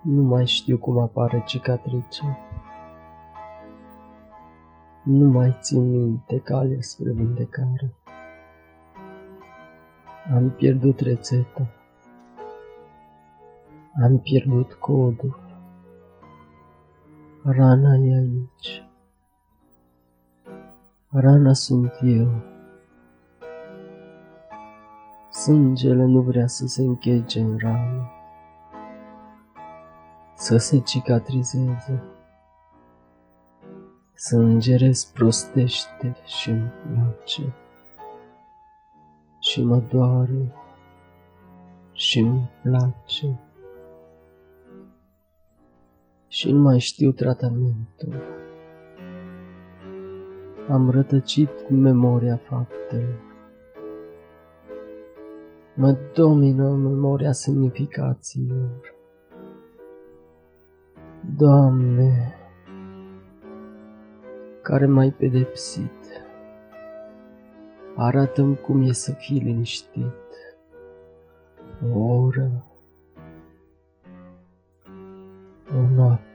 Nu mai știu cum apare cicatricea. Nu mai țin minte calea spre vindecare. Am pierdut rețeta. Am pierdut codul. Rana e aici. Rana sunt eu. Sângele nu vrea să se închege în rană, să se cicatrizeze. Sângerez prostește și îmi place și mă doare și îmi place și nu mai știu tratamentul. Am rătăcit memoria faptelor. Mă domină memoria semnificațiilor. Doamne, care m-ai pedepsit, arată cum e să fii liniștit. O oră, o noapte.